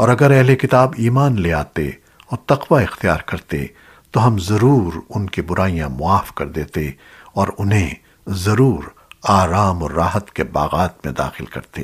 اور اگر اہل کتاب ایمان لے آتے اور تقوی اختیار کرتے، تو ہم ضرور ان کی برائیاں معاف کر دیتے اور انہیں ضرور آرام اور راحت کے باغات میں داخل کرتے۔